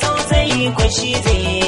tsautsayi kwashi zai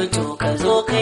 fito ka zo kai